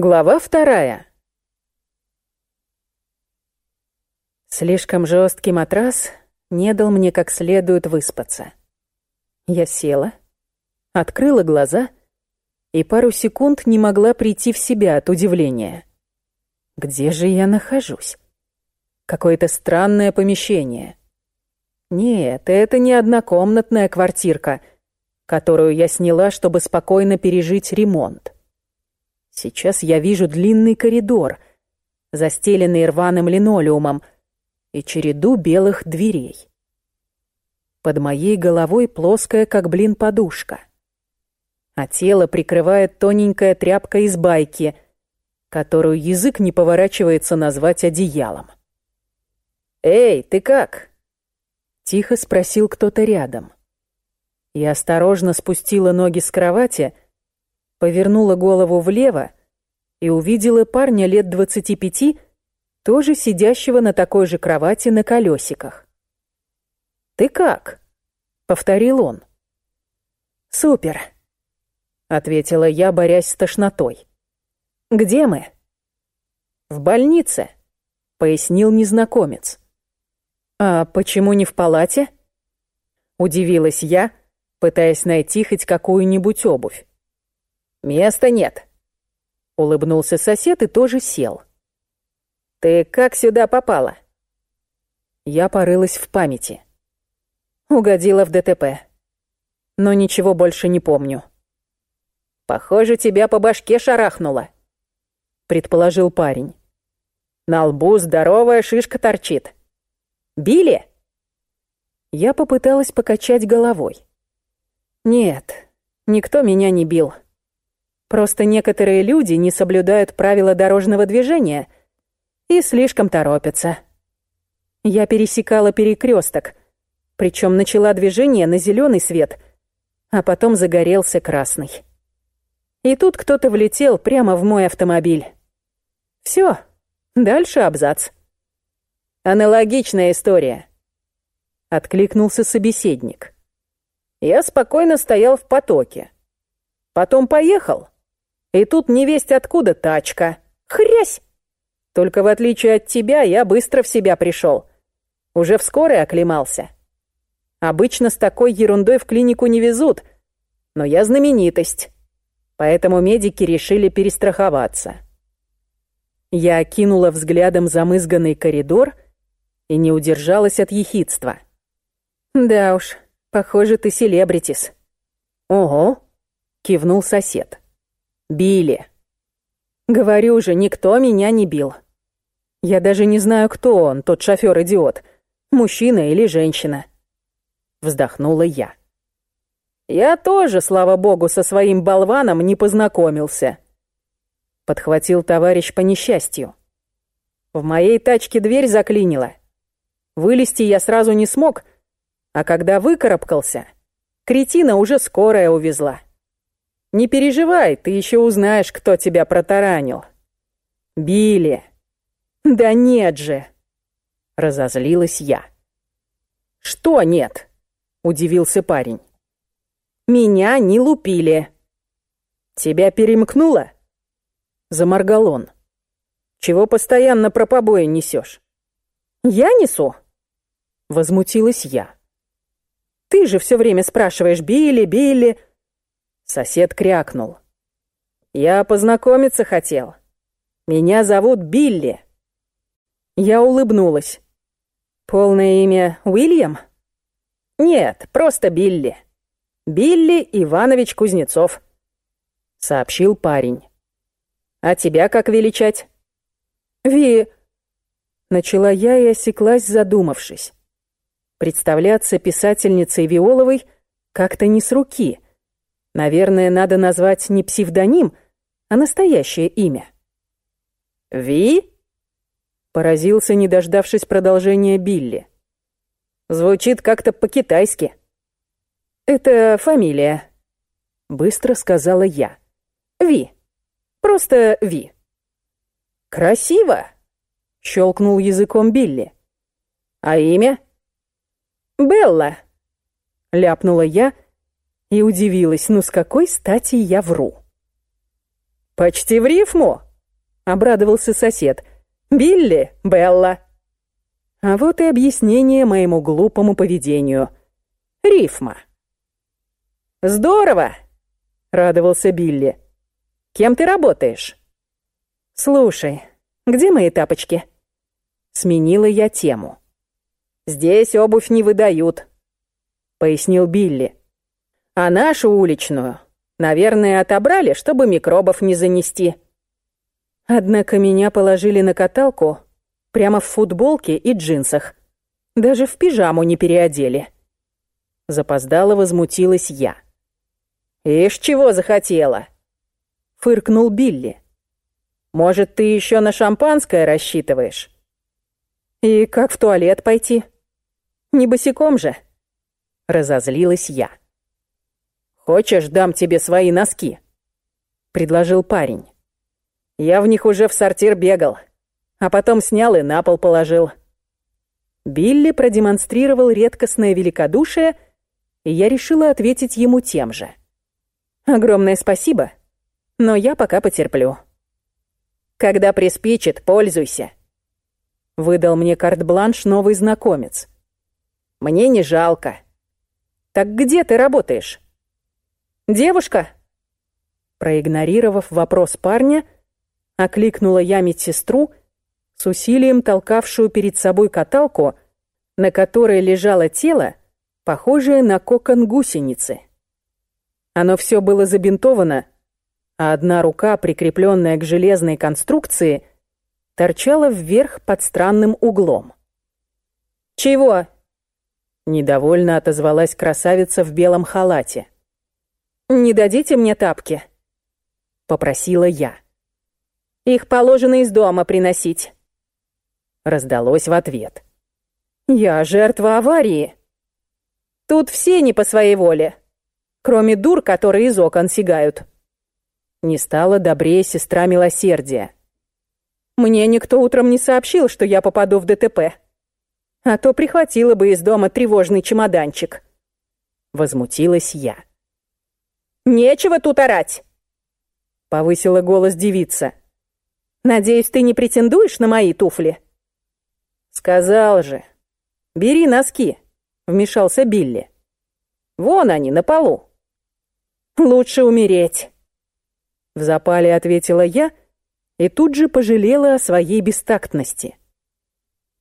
Глава вторая. Слишком жесткий матрас не дал мне как следует выспаться. Я села, открыла глаза и пару секунд не могла прийти в себя от удивления. Где же я нахожусь? Какое-то странное помещение. Нет, это не однокомнатная квартирка, которую я сняла, чтобы спокойно пережить ремонт. Сейчас я вижу длинный коридор, застеленный рваным линолеумом, и череду белых дверей. Под моей головой плоская, как блин, подушка. А тело прикрывает тоненькая тряпка из байки, которую язык не поворачивается назвать одеялом. «Эй, ты как?» — тихо спросил кто-то рядом. Я осторожно спустила ноги с кровати — повернула голову влево и увидела парня лет двадцати пяти, тоже сидящего на такой же кровати на колесиках. «Ты как?» — повторил он. «Супер», — ответила я, борясь с тошнотой. «Где мы?» «В больнице», — пояснил незнакомец. «А почему не в палате?» Удивилась я, пытаясь найти хоть какую-нибудь обувь. «Места нет», — улыбнулся сосед и тоже сел. «Ты как сюда попала?» Я порылась в памяти. Угодила в ДТП. Но ничего больше не помню. «Похоже, тебя по башке шарахнуло», — предположил парень. «На лбу здоровая шишка торчит. Били?» Я попыталась покачать головой. «Нет, никто меня не бил». Просто некоторые люди не соблюдают правила дорожного движения и слишком торопятся. Я пересекала перекресток, причем начала движение на зеленый свет, а потом загорелся красный. И тут кто-то влетел прямо в мой автомобиль. Все, дальше абзац. Аналогичная история. Откликнулся собеседник. Я спокойно стоял в потоке. Потом поехал, и тут невесть откуда тачка. Хрясь! Только в отличие от тебя, я быстро в себя пришел. Уже в скорой оклемался. Обычно с такой ерундой в клинику не везут, но я знаменитость. Поэтому медики решили перестраховаться. Я окинула взглядом замызганный коридор и не удержалась от ехидства. «Да уж, похоже, ты селебритис». «Ого», — кивнул сосед. Били. Говорю же, никто меня не бил. Я даже не знаю, кто он, тот шофёр-идиот. Мужчина или женщина. Вздохнула я. Я тоже, слава богу, со своим болваном не познакомился. Подхватил товарищ по несчастью. В моей тачке дверь заклинила. Вылезти я сразу не смог, а когда выкарабкался, кретина уже скорая увезла. Не переживай, ты еще узнаешь, кто тебя протаранил. Билли. Да нет же. Разозлилась я. Что нет? Удивился парень. Меня не лупили. Тебя перемкнуло? Заморгал он. Чего постоянно про побои несешь? Я несу? Возмутилась я. Ты же все время спрашиваешь Билли, Билли, Сосед крякнул. «Я познакомиться хотел. Меня зовут Билли». Я улыбнулась. «Полное имя Уильям?» «Нет, просто Билли. Билли Иванович Кузнецов», — сообщил парень. «А тебя как величать?» «Ви...» Начала я и осеклась, задумавшись. Представляться писательницей Виоловой как-то не с руки — Наверное, надо назвать не псевдоним, а настоящее имя. «Ви?» — поразился, не дождавшись продолжения Билли. «Звучит как-то по-китайски». «Это фамилия», — быстро сказала я. «Ви. Просто Ви». «Красиво!» — щелкнул языком Билли. «А имя?» «Белла», — ляпнула я, — и удивилась, ну с какой стати я вру. «Почти в рифму!» обрадовался сосед. «Билли, Белла». А вот и объяснение моему глупому поведению. Рифма. «Здорово!» — радовался Билли. «Кем ты работаешь?» «Слушай, где мои тапочки?» Сменила я тему. «Здесь обувь не выдают», — пояснил Билли. «А нашу уличную, наверное, отобрали, чтобы микробов не занести». Однако меня положили на каталку прямо в футболке и джинсах. Даже в пижаму не переодели. Запоздало возмутилась я. «Ишь, чего захотела?» — фыркнул Билли. «Может, ты еще на шампанское рассчитываешь?» «И как в туалет пойти? Не босиком же?» Разозлилась я. «Хочешь, дам тебе свои носки?» — предложил парень. «Я в них уже в сортир бегал, а потом снял и на пол положил». Билли продемонстрировал редкостное великодушие, и я решила ответить ему тем же. «Огромное спасибо, но я пока потерплю». «Когда приспичит, пользуйся», Выдал мне карт-бланш новый знакомец. Мне не жалко. Так где ты работаешь? Девушка? Проигнорировав вопрос парня, окликнула я медсестру, с усилием толкавшую перед собой каталку, на которой лежало тело, похожее на кокон гусеницы. Оно все было забинтовано, а одна рука, прикрепленная к железной конструкции, торчала вверх под странным углом. «Чего?» — недовольно отозвалась красавица в белом халате. «Не дадите мне тапки?» — попросила я. «Их положено из дома приносить». Раздалось в ответ. «Я жертва аварии. Тут все не по своей воле, кроме дур, которые из окон сигают». Не стала добрее сестра милосердия. Мне никто утром не сообщил, что я попаду в ДТП. А то прихватила бы из дома тревожный чемоданчик. Возмутилась я. «Нечего тут орать!» Повысила голос девица. «Надеюсь, ты не претендуешь на мои туфли?» «Сказал же. Бери носки», — вмешался Билли. «Вон они, на полу». «Лучше умереть», — в запале ответила я, — и тут же пожалела о своей бестактности.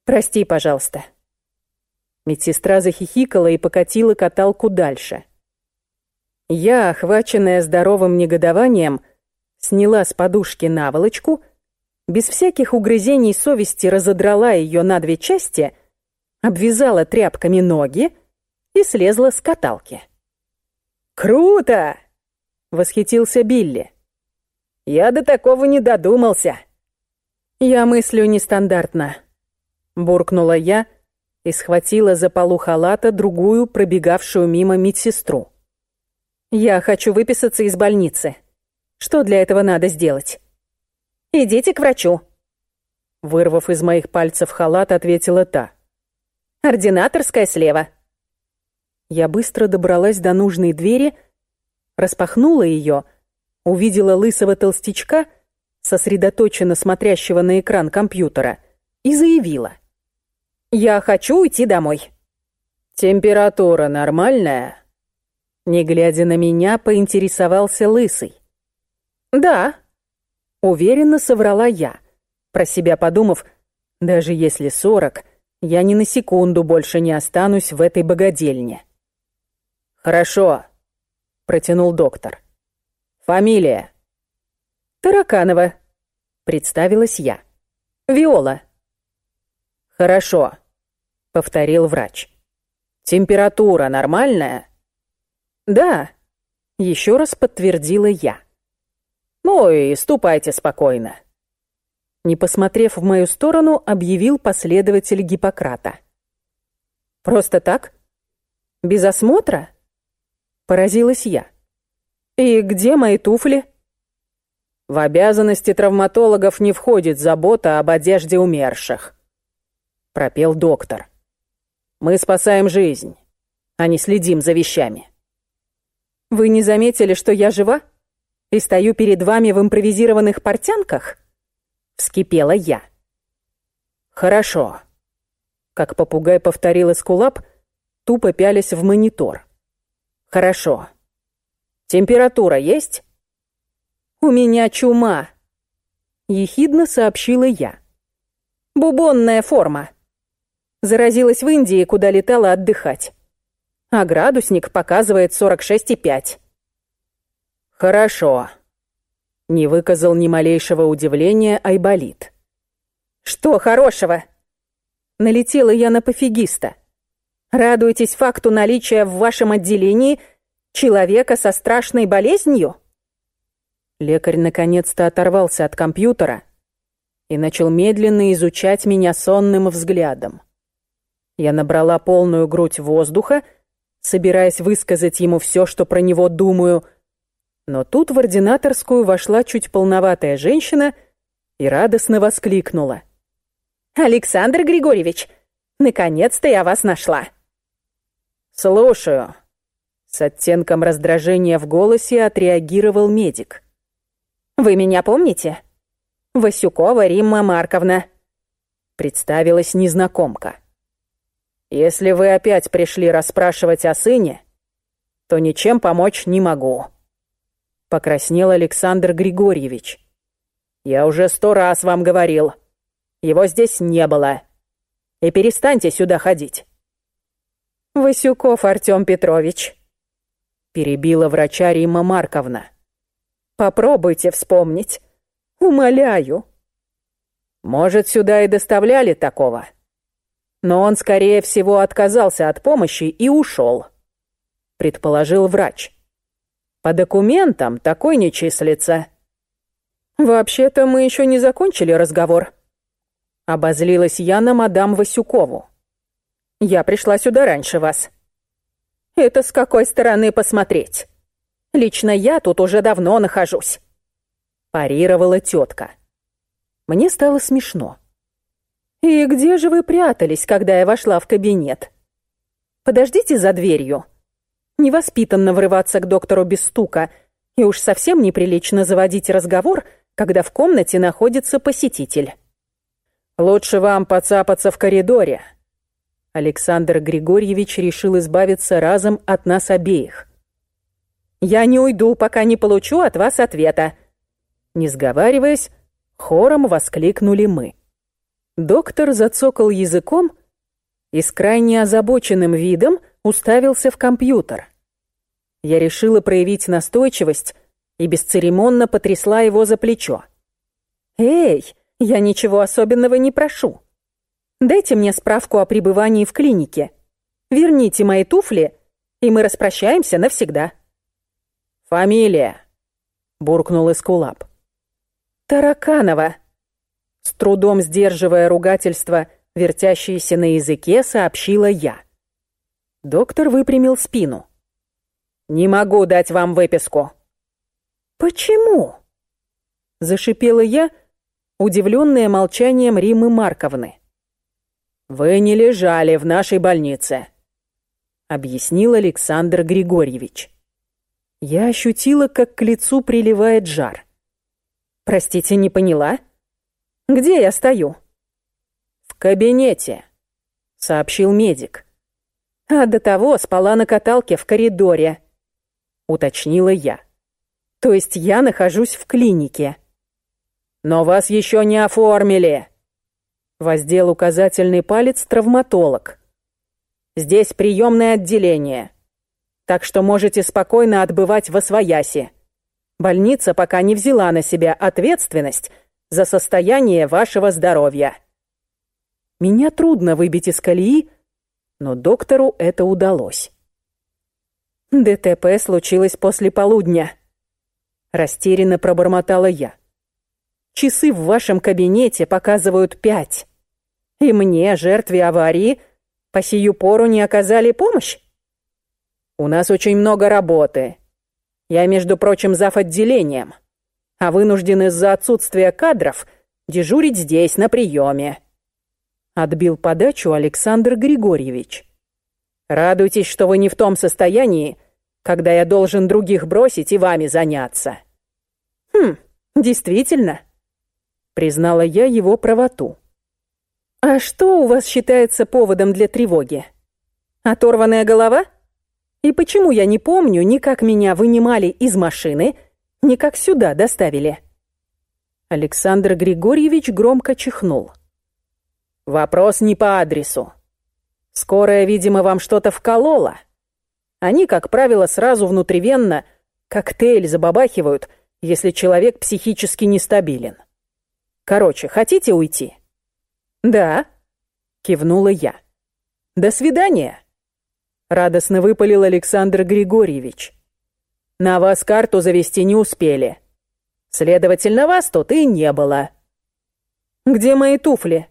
«Прости, пожалуйста». Медсестра захихикала и покатила каталку дальше. Я, охваченная здоровым негодованием, сняла с подушки наволочку, без всяких угрызений совести разодрала ее на две части, обвязала тряпками ноги и слезла с каталки. «Круто!» — восхитился Билли. Я до такого не додумался. Я мыслю нестандартно. Буркнула я и схватила за полу халата другую пробегавшую мимо медсестру. Я хочу выписаться из больницы. Что для этого надо сделать? Идите к врачу. Вырвав из моих пальцев халат, ответила та. Ординаторская слева. Я быстро добралась до нужной двери, распахнула ее — увидела лысого толстячка, сосредоточенно смотрящего на экран компьютера, и заявила. «Я хочу уйти домой». «Температура нормальная?» Не глядя на меня, поинтересовался лысый. «Да», — уверенно соврала я, про себя подумав, даже если сорок, я ни на секунду больше не останусь в этой богадельне. «Хорошо», — протянул доктор. «Фамилия?» «Тараканова», — представилась я. «Виола». «Хорошо», — повторил врач. «Температура нормальная?» «Да», — еще раз подтвердила я. «Ну и ступайте спокойно». Не посмотрев в мою сторону, объявил последователь Гиппократа. «Просто так? Без осмотра?» Поразилась я. «И где мои туфли?» В обязанности травматологов не входит забота об одежде умерших, пропел доктор. Мы спасаем жизнь, а не следим за вещами. Вы не заметили, что я жива? И стою перед вами в импровизированных портянках? Вскипела я. Хорошо. Как попугай повторил Эскулап, тупо пялясь в монитор. Хорошо. Температура есть? У меня чума. Ехидно сообщила я. Бубонная форма. Заразилась в Индии, куда летала отдыхать. А градусник показывает 46,5. Хорошо. Не выказал ни малейшего удивления Айболит. Что хорошего? Налетела я на пофигиста. Радуетесь факту наличия в вашем отделении человека со страшной болезнью? Лекарь наконец-то оторвался от компьютера и начал медленно изучать меня сонным взглядом. Я набрала полную грудь воздуха, собираясь высказать ему все, что про него думаю, но тут в ординаторскую вошла чуть полноватая женщина и радостно воскликнула. «Александр Григорьевич, наконец-то я вас нашла!» «Слушаю», — с оттенком раздражения в голосе отреагировал медик. «Вы меня помните?» «Васюкова Римма Марковна», — представилась незнакомка. «Если вы опять пришли расспрашивать о сыне, то ничем помочь не могу», — покраснел Александр Григорьевич. «Я уже сто раз вам говорил, его здесь не было. И перестаньте сюда ходить». «Васюков Артём Петрович», — перебила врача Римма Марковна. Попробуйте вспомнить. Умоляю. Может, сюда и доставляли такого. Но он, скорее всего, отказался от помощи и ушел, предположил врач. По документам такой не числится. Вообще-то мы еще не закончили разговор. Обозлилась я на мадам Васюкову. Я пришла сюда раньше вас. Это с какой стороны посмотреть? Лично я тут уже давно нахожусь. Парировала тетка. Мне стало смешно. «И где же вы прятались, когда я вошла в кабинет? Подождите за дверью. Невоспитанно врываться к доктору без стука, и уж совсем неприлично заводить разговор, когда в комнате находится посетитель. Лучше вам поцапаться в коридоре». Александр Григорьевич решил избавиться разом от нас обеих. Я не уйду, пока не получу от вас ответа. Не сговариваясь, хором воскликнули мы. Доктор зацокал языком и с крайне озабоченным видом уставился в компьютер. Я решила проявить настойчивость и бесцеремонно потрясла его за плечо. «Эй, я ничего особенного не прошу. Дайте мне справку о пребывании в клинике. Верните мои туфли, и мы распрощаемся навсегда». «Фамилия!» — буркнул Эскулап. «Тараканова!» С трудом сдерживая ругательство, вертящееся на языке, сообщила я. Доктор выпрямил спину. «Не могу дать вам выписку». «Почему?» Зашипела я, удивленная молчанием Римы Марковны. «Вы не лежали в нашей больнице», — объяснил Александр Григорьевич. Я ощутила, как к лицу приливает жар. «Простите, не поняла? Где я стою?» «В кабинете», — сообщил медик. «А до того спала на каталке в коридоре», — уточнила я. «То есть я нахожусь в клинике». «Но вас еще не оформили», — воздел указательный палец травматолог. «Здесь приемное отделение» так что можете спокойно отбывать во свояси. Больница пока не взяла на себя ответственность за состояние вашего здоровья. Меня трудно выбить из колеи, но доктору это удалось. ДТП случилось после полудня. Растерянно пробормотала я. Часы в вашем кабинете показывают пять. И мне, жертве аварии, по сию пору не оказали помощь? У нас очень много работы. Я, между прочим, зав. отделением, а вынужден из-за отсутствия кадров дежурить здесь, на приеме. Отбил подачу Александр Григорьевич. Радуйтесь, что вы не в том состоянии, когда я должен других бросить и вами заняться. Хм, действительно. Признала я его правоту. «А что у вас считается поводом для тревоги? Оторванная голова? И почему я не помню, ни как меня вынимали из машины, ни как сюда доставили?» Александр Григорьевич громко чихнул. «Вопрос не по адресу. Скорая, видимо, вам что-то вколола. Они, как правило, сразу внутривенно коктейль забабахивают, если человек психически нестабилен. Короче, хотите уйти?» «Да», — кивнула я. «До свидания», — радостно выпалил Александр Григорьевич. «На вас карту завести не успели. Следовательно, вас тут и не было». «Где мои туфли?»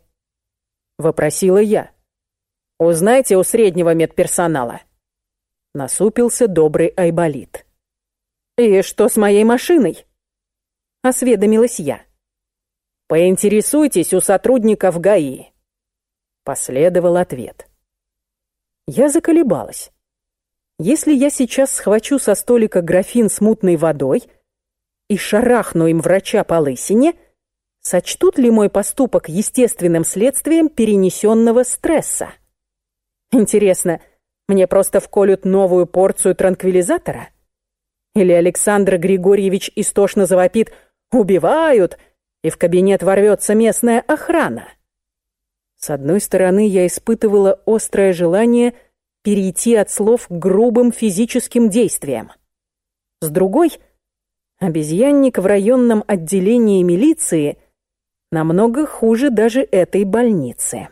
— вопросила я. «Узнайте у среднего медперсонала». Насупился добрый Айболит. «И что с моей машиной?» — осведомилась я. «Поинтересуйтесь у сотрудников ГАИ». Последовал ответ. Я заколебалась. Если я сейчас схвачу со столика графин с мутной водой и шарахну им врача по лысине, сочтут ли мой поступок естественным следствием перенесенного стресса? Интересно, мне просто вколют новую порцию транквилизатора? Или Александр Григорьевич истошно завопит «Убивают!» и в кабинет ворвется местная охрана. С одной стороны, я испытывала острое желание перейти от слов к грубым физическим действиям. С другой, обезьянник в районном отделении милиции намного хуже даже этой больницы.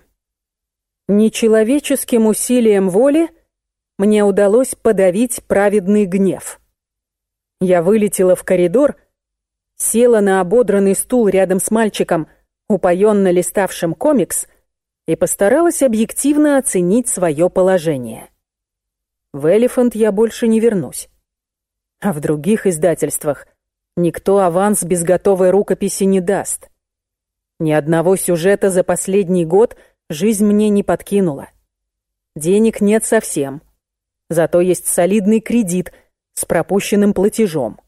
Нечеловеческим усилием воли мне удалось подавить праведный гнев. Я вылетела в коридор села на ободранный стул рядом с мальчиком, упоенно листавшим комикс, и постаралась объективно оценить свое положение. В «Элефант» я больше не вернусь. А в других издательствах никто аванс без готовой рукописи не даст. Ни одного сюжета за последний год жизнь мне не подкинула. Денег нет совсем. Зато есть солидный кредит с пропущенным платежом.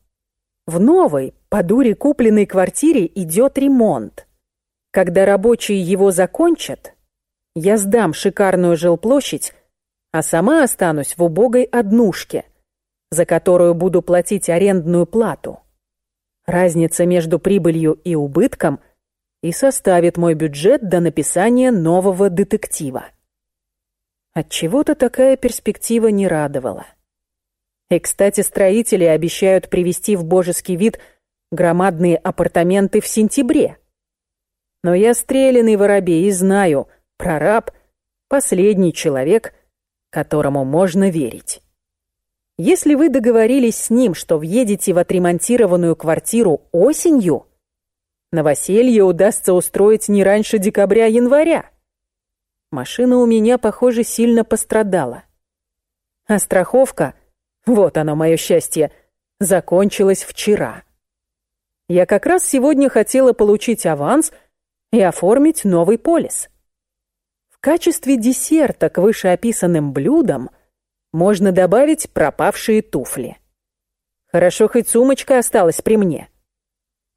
В новой, по дуре купленной квартире идет ремонт. Когда рабочие его закончат, я сдам шикарную жилплощадь, а сама останусь в убогой однушке, за которую буду платить арендную плату. Разница между прибылью и убытком и составит мой бюджет до написания нового детектива. Отчего-то такая перспектива не радовала. И, кстати, строители обещают привести в божеский вид громадные апартаменты в сентябре. Но я стрелянный воробей и знаю, прораб — последний человек, которому можно верить. Если вы договорились с ним, что въедете в отремонтированную квартиру осенью, новоселье удастся устроить не раньше декабря-января. Машина у меня, похоже, сильно пострадала. А страховка — вот оно, мое счастье. Закончилось вчера. Я как раз сегодня хотела получить аванс и оформить новый полис. В качестве десерта к вышеописанным блюдам можно добавить пропавшие туфли. Хорошо, хоть сумочка осталась при мне.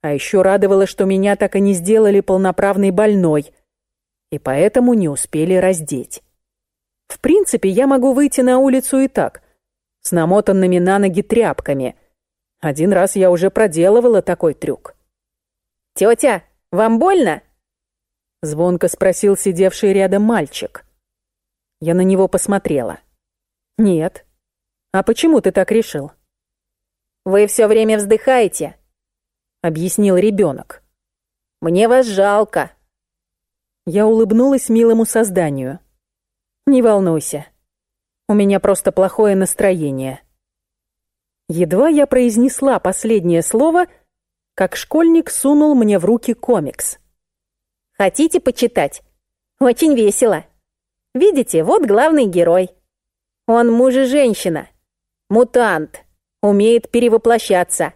А еще радовало, что меня так и не сделали полноправной больной, и поэтому не успели раздеть. В принципе, я могу выйти на улицу и так — с намотанными на ноги тряпками. Один раз я уже проделывала такой трюк. «Тетя, вам больно?» Звонко спросил сидевший рядом мальчик. Я на него посмотрела. «Нет. А почему ты так решил?» «Вы все время вздыхаете», — объяснил ребенок. «Мне вас жалко». Я улыбнулась милому созданию. «Не волнуйся, у меня просто плохое настроение. Едва я произнесла последнее слово, как школьник сунул мне в руки комикс. «Хотите почитать? Очень весело. Видите, вот главный герой. Он муж и женщина. Мутант. Умеет перевоплощаться.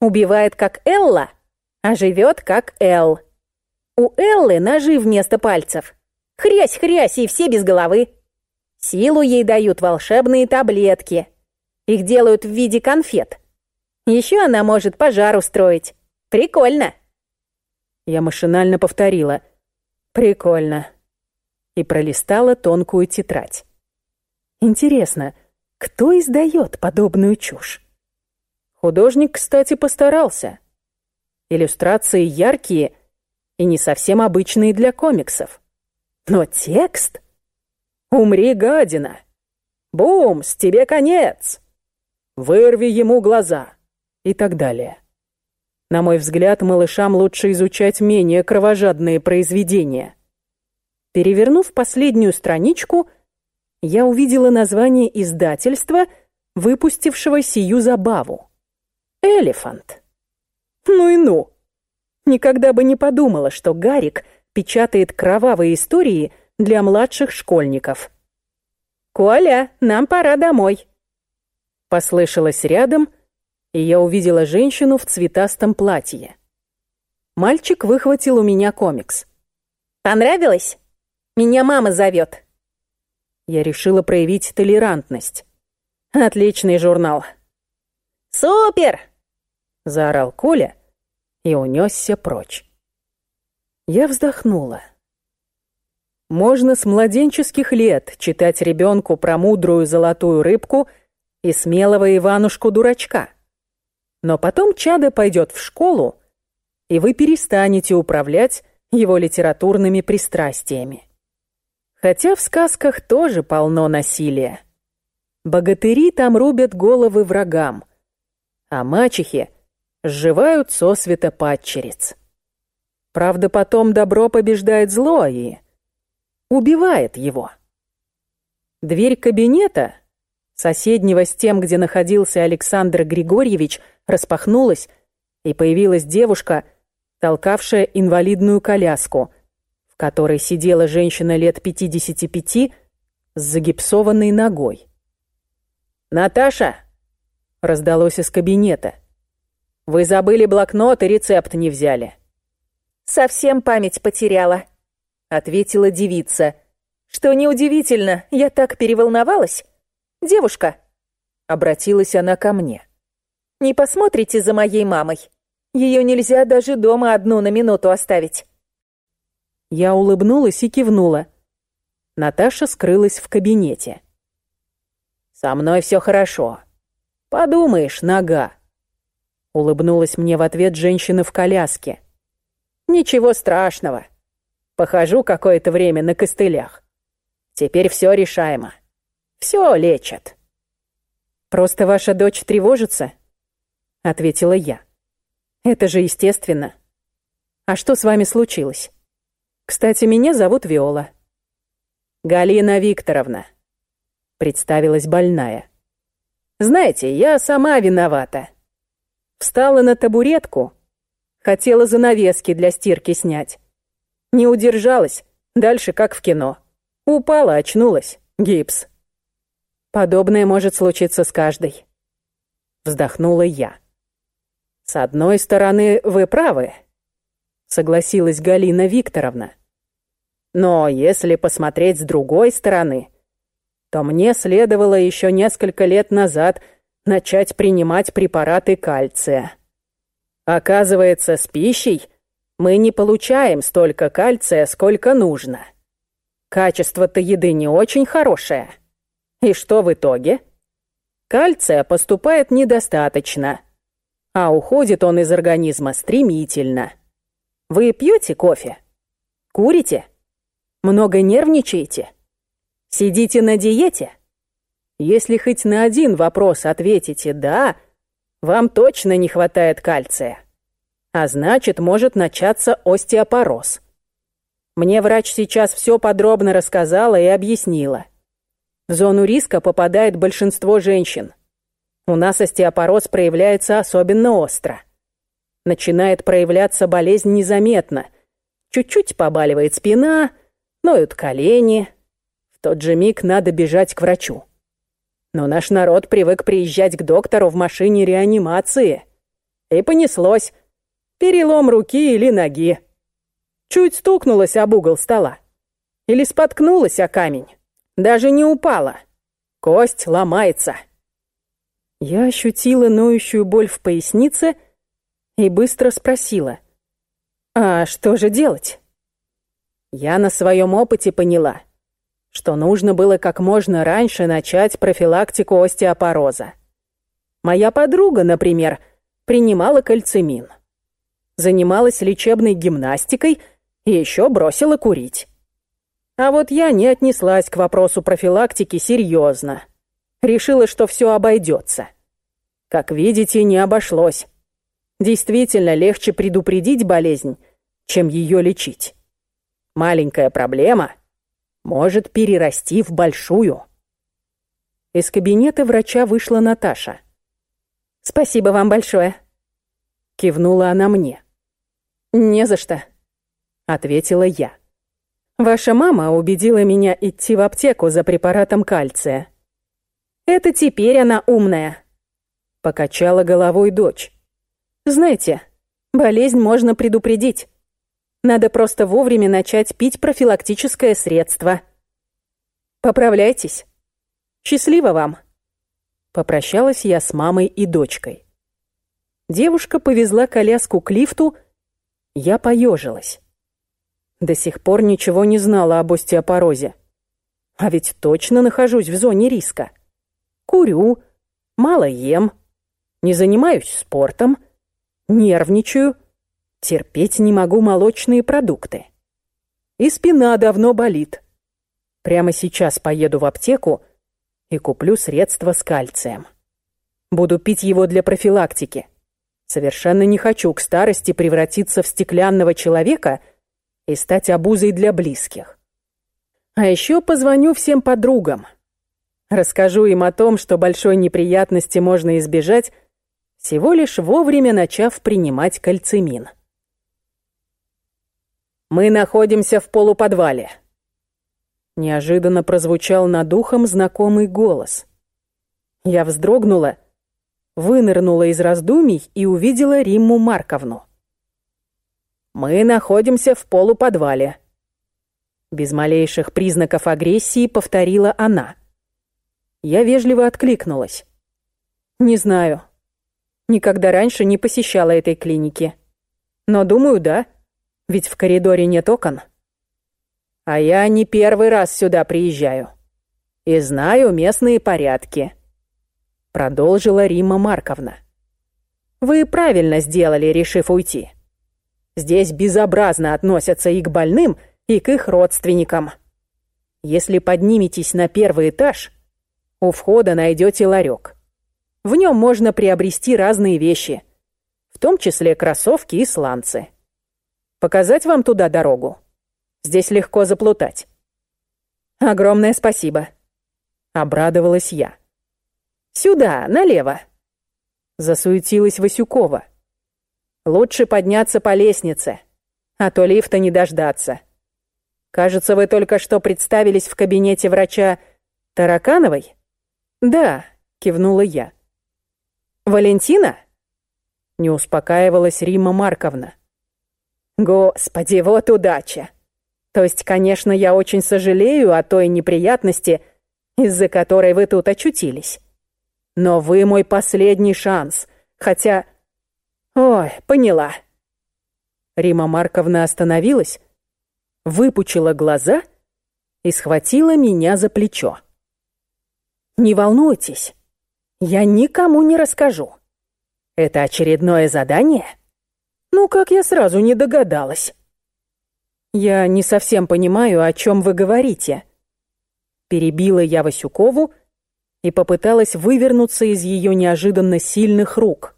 Убивает как Элла, а живет как Эл. У Эллы ножи вместо пальцев. Хрясь-хрясь, и все без головы. Силу ей дают волшебные таблетки. Их делают в виде конфет. Еще она может пожар устроить. Прикольно. Я машинально повторила. Прикольно. И пролистала тонкую тетрадь. Интересно, кто издает подобную чушь? Художник, кстати, постарался. Иллюстрации яркие и не совсем обычные для комиксов. Но текст? «Умри, гадина!» «Бумс, тебе конец!» «Вырви ему глаза!» и так далее. На мой взгляд, малышам лучше изучать менее кровожадные произведения. Перевернув последнюю страничку, я увидела название издательства, выпустившего сию забаву. «Элефант». Ну и ну. Никогда бы не подумала, что Гарик печатает кровавые истории для младших школьников. «Коля, нам пора домой», — послышалось рядом, и я увидела женщину в цветастом платье. Мальчик выхватил у меня комикс. «Понравилось? Меня мама зовет». Я решила проявить толерантность. «Отличный журнал». «Супер!» — заорал Коля и унесся прочь. Я вздохнула. Можно с младенческих лет читать ребенку про мудрую золотую рыбку и смелого Иванушку-дурачка. Но потом чадо пойдет в школу, и вы перестанете управлять его литературными пристрастиями. Хотя в сказках тоже полно насилия. Богатыри там рубят головы врагам, а мачехи сживают сосвета падчериц. Правда, потом добро побеждает зло и убивает его. Дверь кабинета, соседнего с тем, где находился Александр Григорьевич, распахнулась, и появилась девушка, толкавшая инвалидную коляску, в которой сидела женщина лет 55 с загипсованной ногой. «Наташа!» — раздалось из кабинета. «Вы забыли блокнот и рецепт не взяли». «Совсем память потеряла», — ответила девица. «Что неудивительно, я так переволновалась. Девушка», — обратилась она ко мне. Не посмотрите за моей мамой. Ее нельзя даже дома одну на минуту оставить». Я улыбнулась и кивнула. Наташа скрылась в кабинете. «Со мной все хорошо. Подумаешь, нога». Улыбнулась мне в ответ женщина в коляске. «Ничего страшного. Похожу какое-то время на костылях. Теперь все решаемо. Все лечат». «Просто ваша дочь тревожится?» — ответила я. «Это же естественно. А что с вами случилось? Кстати, меня зовут Виола». «Галина Викторовна», — представилась больная. «Знаете, я сама виновата. Встала на табуретку, хотела занавески для стирки снять. Не удержалась, дальше как в кино. Упала, очнулась, гипс. Подобное может случиться с каждой. Вздохнула я. «С одной стороны, вы правы», — согласилась Галина Викторовна. «Но если посмотреть с другой стороны, то мне следовало еще несколько лет назад начать принимать препараты кальция. Оказывается, с пищей мы не получаем столько кальция, сколько нужно. Качество-то еды не очень хорошее. И что в итоге? Кальция поступает недостаточно» а уходит он из организма стремительно. Вы пьете кофе? Курите? Много нервничаете? Сидите на диете? Если хоть на один вопрос ответите «да», вам точно не хватает кальция. А значит, может начаться остеопороз. Мне врач сейчас все подробно рассказала и объяснила. В зону риска попадает большинство женщин. У нас остеопороз проявляется особенно остро. Начинает проявляться болезнь незаметно. Чуть-чуть побаливает спина, ноют колени. В тот же миг надо бежать к врачу. Но наш народ привык приезжать к доктору в машине реанимации. И понеслось. Перелом руки или ноги. Чуть стукнулась об угол стола. Или споткнулась о камень. Даже не упала. Кость ломается. Я ощутила ноющую боль в пояснице и быстро спросила. А что же делать? Я на своем опыте поняла, что нужно было как можно раньше начать профилактику остеопороза. Моя подруга, например, принимала кальцимин, занималась лечебной гимнастикой и еще бросила курить. А вот я не отнеслась к вопросу профилактики серьезно. Решила, что все обойдется. Как видите, не обошлось. Действительно, легче предупредить болезнь, чем ее лечить. Маленькая проблема может перерасти в большую. Из кабинета врача вышла Наташа. «Спасибо вам большое», — кивнула она мне. «Не за что», — ответила я. «Ваша мама убедила меня идти в аптеку за препаратом кальция». «Это теперь она умная», — покачала головой дочь. «Знаете, болезнь можно предупредить. Надо просто вовремя начать пить профилактическое средство. Поправляйтесь. Счастливо вам!» Попрощалась я с мамой и дочкой. Девушка повезла коляску к лифту, я поежилась. До сих пор ничего не знала об остеопорозе. А ведь точно нахожусь в зоне риска. Курю, мало ем, не занимаюсь спортом, нервничаю, терпеть не могу молочные продукты. И спина давно болит. Прямо сейчас поеду в аптеку и куплю средства с кальцием. Буду пить его для профилактики. Совершенно не хочу к старости превратиться в стеклянного человека и стать обузой для близких. А еще позвоню всем подругам. Расскажу им о том, что большой неприятности можно избежать, всего лишь вовремя начав принимать кальцимин. «Мы находимся в полуподвале», Неожиданно прозвучал над ухом знакомый голос. Я вздрогнула, вынырнула из раздумий и увидела Римму Марковну. «Мы находимся в полуподвале», — без малейших признаков агрессии повторила она. Я вежливо откликнулась. «Не знаю. Никогда раньше не посещала этой клиники. Но думаю, да, ведь в коридоре нет окон». А я не первый раз сюда приезжаю. И знаю местные порядки. Продолжила Рима Марковна. Вы правильно сделали, решив уйти. Здесь безобразно относятся и к больным, и к их родственникам. Если подниметесь на первый этаж, у входа найдете ларек. В нем можно приобрести разные вещи, в том числе кроссовки и сланцы. Показать вам туда дорогу? Здесь легко заплутать. Огромное спасибо. Обрадовалась я. Сюда, налево. Засуетилась Васюкова. Лучше подняться по лестнице, а то лифта не дождаться. Кажется, вы только что представились в кабинете врача Таракановой? Да, кивнула я. Валентина? Не успокаивалась Рима Марковна. Господи, вот удача! То есть, конечно, я очень сожалею о той неприятности, из-за которой вы тут очутились. Но вы мой последний шанс, хотя... Ой, поняла. Рима Марковна остановилась, выпучила глаза и схватила меня за плечо. «Не волнуйтесь, я никому не расскажу. Это очередное задание? Ну, как я сразу не догадалась». «Я не совсем понимаю, о чем вы говорите». Перебила я Васюкову и попыталась вывернуться из ее неожиданно сильных рук.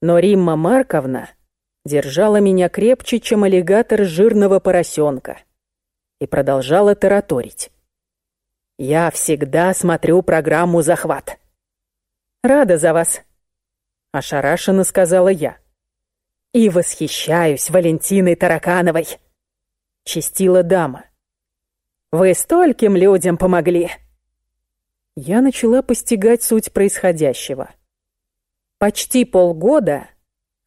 Но Римма Марковна держала меня крепче, чем аллигатор жирного поросенка, и продолжала тараторить. «Я всегда смотрю программу «Захват». «Рада за вас», — ошарашенно сказала я. «И восхищаюсь Валентиной Таракановой» чистила дама. «Вы стольким людям помогли!» Я начала постигать суть происходящего. Почти полгода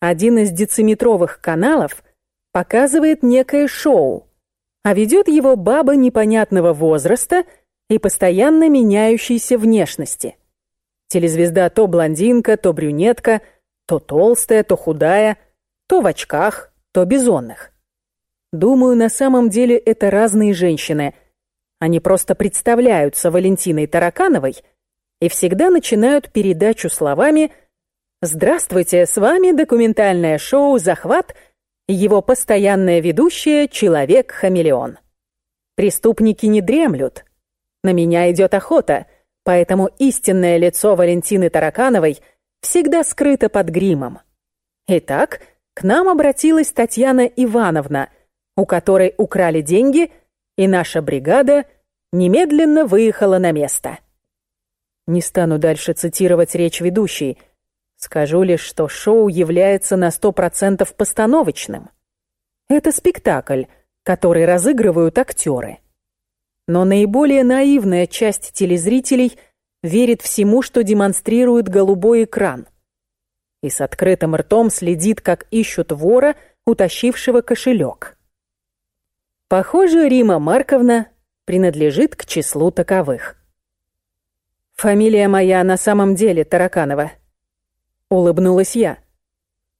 один из дециметровых каналов показывает некое шоу, а ведет его баба непонятного возраста и постоянно меняющейся внешности. Телезвезда то блондинка, то брюнетка, то толстая, то худая, то в очках, то бизонных. Думаю, на самом деле это разные женщины. Они просто представляются Валентиной Таракановой и всегда начинают передачу словами «Здравствуйте, с вами документальное шоу «Захват» его постоянная ведущая «Человек-хамелеон». Преступники не дремлют. На меня идет охота, поэтому истинное лицо Валентины Таракановой всегда скрыто под гримом. Итак, к нам обратилась Татьяна Ивановна, у которой украли деньги, и наша бригада немедленно выехала на место. Не стану дальше цитировать речь ведущей. Скажу лишь, что шоу является на сто процентов постановочным. Это спектакль, который разыгрывают актеры. Но наиболее наивная часть телезрителей верит всему, что демонстрирует голубой экран и с открытым ртом следит, как ищут вора, утащившего кошелек. Похоже, Рима Марковна принадлежит к числу таковых. «Фамилия моя на самом деле Тараканова», — улыбнулась я.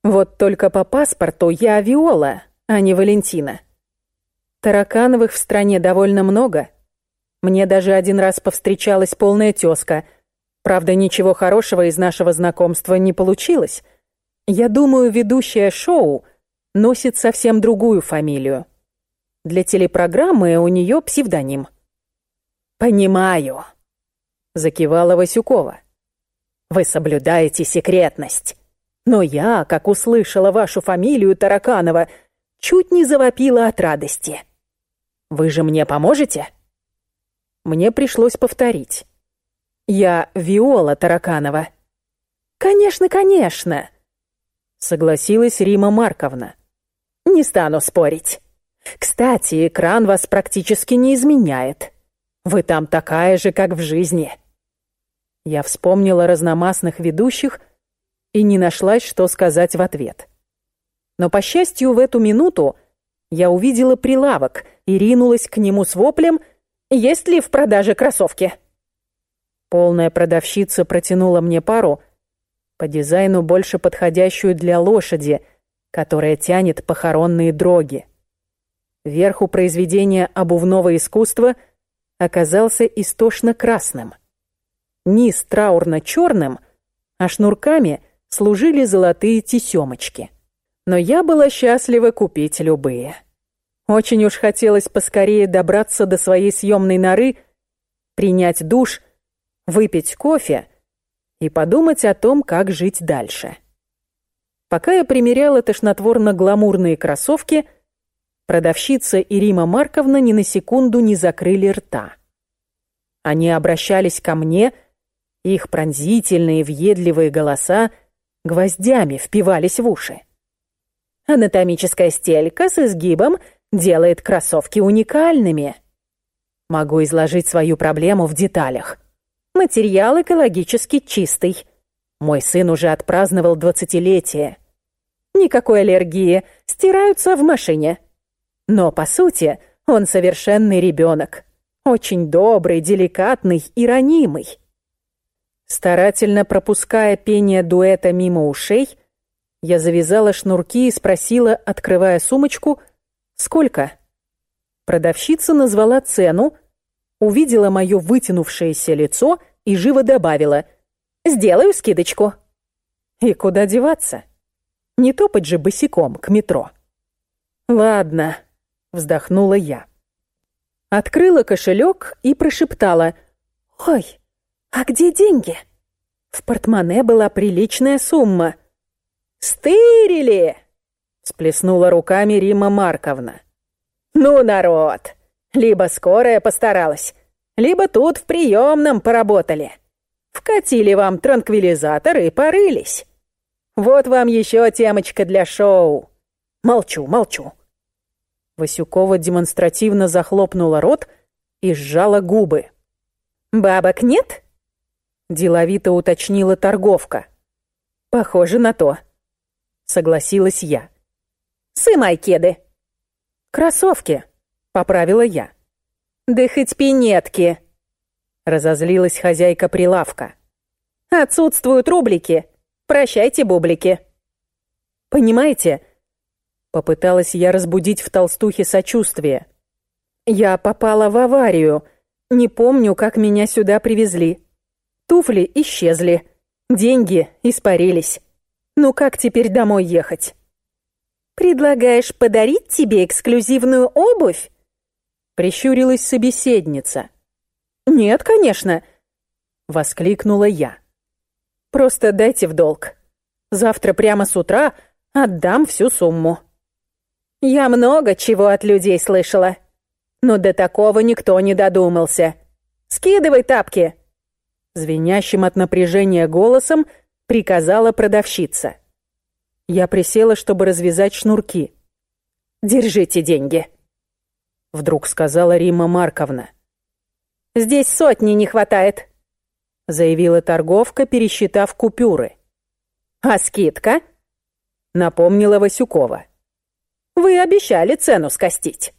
«Вот только по паспорту я Виола, а не Валентина. Таракановых в стране довольно много. Мне даже один раз повстречалась полная тёзка — Правда, ничего хорошего из нашего знакомства не получилось. Я думаю, ведущая шоу носит совсем другую фамилию. Для телепрограммы у нее псевдоним. «Понимаю», — закивала Васюкова. «Вы соблюдаете секретность. Но я, как услышала вашу фамилию Тараканова, чуть не завопила от радости. Вы же мне поможете?» Мне пришлось повторить. Я Виола Тараканова. Конечно, конечно, согласилась Рима Марковна. Не стану спорить. Кстати, экран вас практически не изменяет. Вы там такая же, как в жизни. Я вспомнила разномастных ведущих и не нашлась, что сказать в ответ. Но, по счастью, в эту минуту я увидела прилавок и ринулась к нему с воплем «Есть ли в продаже кроссовки?» Полная продавщица протянула мне пару, по дизайну больше подходящую для лошади, которая тянет похоронные дроги. Верху произведения обувного искусства оказался истошно красным. Низ траурно-черным, а шнурками служили золотые тесемочки. Но я была счастлива купить любые. Очень уж хотелось поскорее добраться до своей съемной норы, принять душ — выпить кофе и подумать о том, как жить дальше. Пока я примеряла тошнотворно-гламурные кроссовки, продавщица и Рима Марковна ни на секунду не закрыли рта. Они обращались ко мне, их пронзительные, въедливые голоса гвоздями впивались в уши. Анатомическая стелька с изгибом делает кроссовки уникальными. Могу изложить свою проблему в деталях. Материал экологически чистый. Мой сын уже отпраздновал двадцатилетие. Никакой аллергии, стираются в машине. Но, по сути, он совершенный ребенок. Очень добрый, деликатный и ранимый. Старательно пропуская пение дуэта мимо ушей, я завязала шнурки и спросила, открывая сумочку, «Сколько?» Продавщица назвала цену, увидела мое вытянувшееся лицо и живо добавила «Сделаю скидочку». И куда деваться? Не топать же босиком к метро. «Ладно», — вздохнула я. Открыла кошелек и прошептала «Ой, а где деньги?» В портмоне была приличная сумма. «Стырили!» — сплеснула руками Рима Марковна. «Ну, народ!» Либо скорая постаралась, либо тут в приемном поработали. Вкатили вам транквилизатор и порылись. Вот вам еще темочка для шоу. Молчу, молчу. Васюкова демонстративно захлопнула рот и сжала губы. «Бабок нет?» Деловито уточнила торговка. «Похоже на то», — согласилась я. «Сымай кеды». «Кроссовки», — поправила я. «Да хоть пинетки!» — разозлилась хозяйка прилавка. «Отсутствуют рублики. Прощайте, бублики». «Понимаете, Попыталась я разбудить в толстухе сочувствие. Я попала в аварию. Не помню, как меня сюда привезли. Туфли исчезли. Деньги испарились. Ну как теперь домой ехать? «Предлагаешь подарить тебе эксклюзивную обувь?» Прищурилась собеседница. «Нет, конечно!» Воскликнула я. «Просто дайте в долг. Завтра прямо с утра отдам всю сумму». «Я много чего от людей слышала, но до такого никто не додумался. Скидывай тапки!» Звенящим от напряжения голосом приказала продавщица. Я присела, чтобы развязать шнурки. «Держите деньги», — вдруг сказала Римма Марковна. «Здесь сотни не хватает», — заявила торговка, пересчитав купюры. «А скидка?» — напомнила Васюкова. «Вы обещали цену скостить».